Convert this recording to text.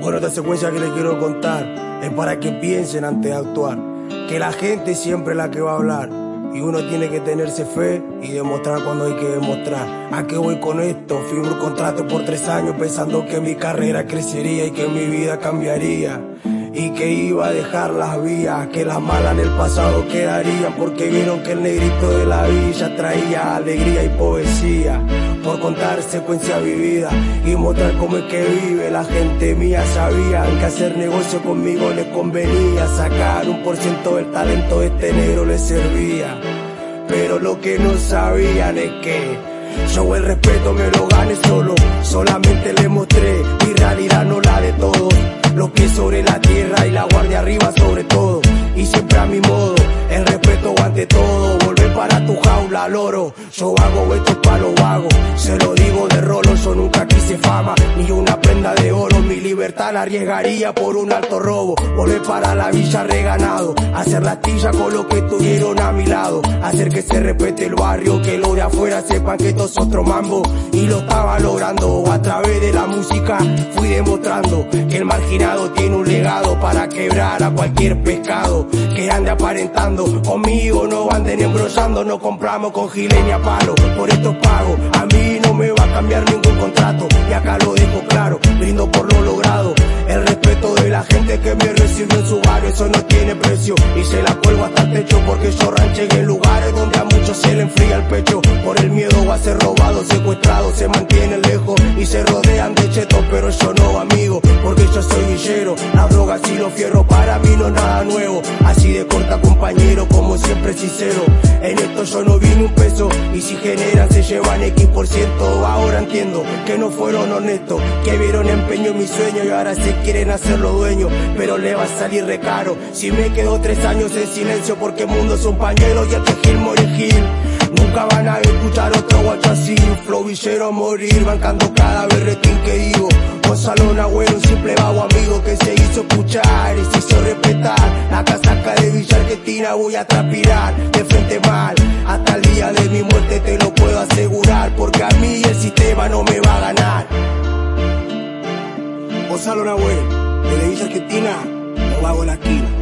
Bueno, esta secuencia que les quiero contar es para que piensen antes de actuar. Que la gente siempre es la que va a hablar. Y uno tiene que tenerse fe y demostrar cuando hay que demostrar. ¿A qué voy con esto? Firmo un contrato por tres años pensando que mi carrera crecería y que mi vida cambiaría y que iba a dejar las vías, que las malas en el pasado quedarían, porque vieron que el negrito de la villa traía alegría y poesía, por contar secuencia vivida y mostrar cómo es que vive la gente mía, sabían que hacer negocio conmigo les convenía, sacar un por ciento del talento de este negro les servía, pero lo que no sabían es que yo el respeto me lo gane solo, solamente le mostré mi realidad, no la de todos los pies sobre la tierra y la guardia arriba sobre todo. Y siempre a mi modo, el respeto ante todo. Volver para tu jaula, loro. Yo hago esto para lo vago. Se lo digo de rolo, yo nunca quise fama, ni una prenda de oro. Mi libertad la arriesgaría por un alto robo. Volver para la villa reganado. Hacer la tilla con lo que tuvieron a mi lado. Hacer que se respete el barrio, que lo de afuera sepan que esto es otro mambo. Y lo estaba logrando a través de la música. Fui demostrando que el marginado tiene un legado para quebrar a cualquier pescado que ande aparentando. Conmigo no anden embrollando, no compramos con gileña palo. Por esto pago, a cambiar ningún contrato. Y acá lo dejo claro, brindo por lo logrado. El respeto de la gente que me recibió en su barrio, eso no tiene precio. Y se la cuelgo hasta el techo porque yo ranché en lugares donde a muchos se le enfría el pecho. Por el miedo a ser robado, secuestrado, se mantienen lejos y se rodean de chetos, pero yo no, fierros para mí no nada nuevo. Así de corta, compañero, como siempre sincero. En esto yo no vine un peso y si generan se llevan X por ciento. Ahora entiendo que no fueron honestos, que vieron empeño en mi sueño y ahora se quieren hacerlo dueño, pero le va a salir recaro. Si me quedo tres años en silencio porque el mundo es un pañuelo y el que Gil muere Gil. Nunca van a escuchar otro guacho así, un flow villero a morir, bancando cada berretín que digo. Gonzalo Nahuel, un simple vago amigo que se hizo Voy a transpirar de frente mal. Hasta el día de mi muerte te lo puedo asegurar, porque a mí el sistema no me va a ganar. Gonzalo Nahuel, de Argentina, lo hago la esquina.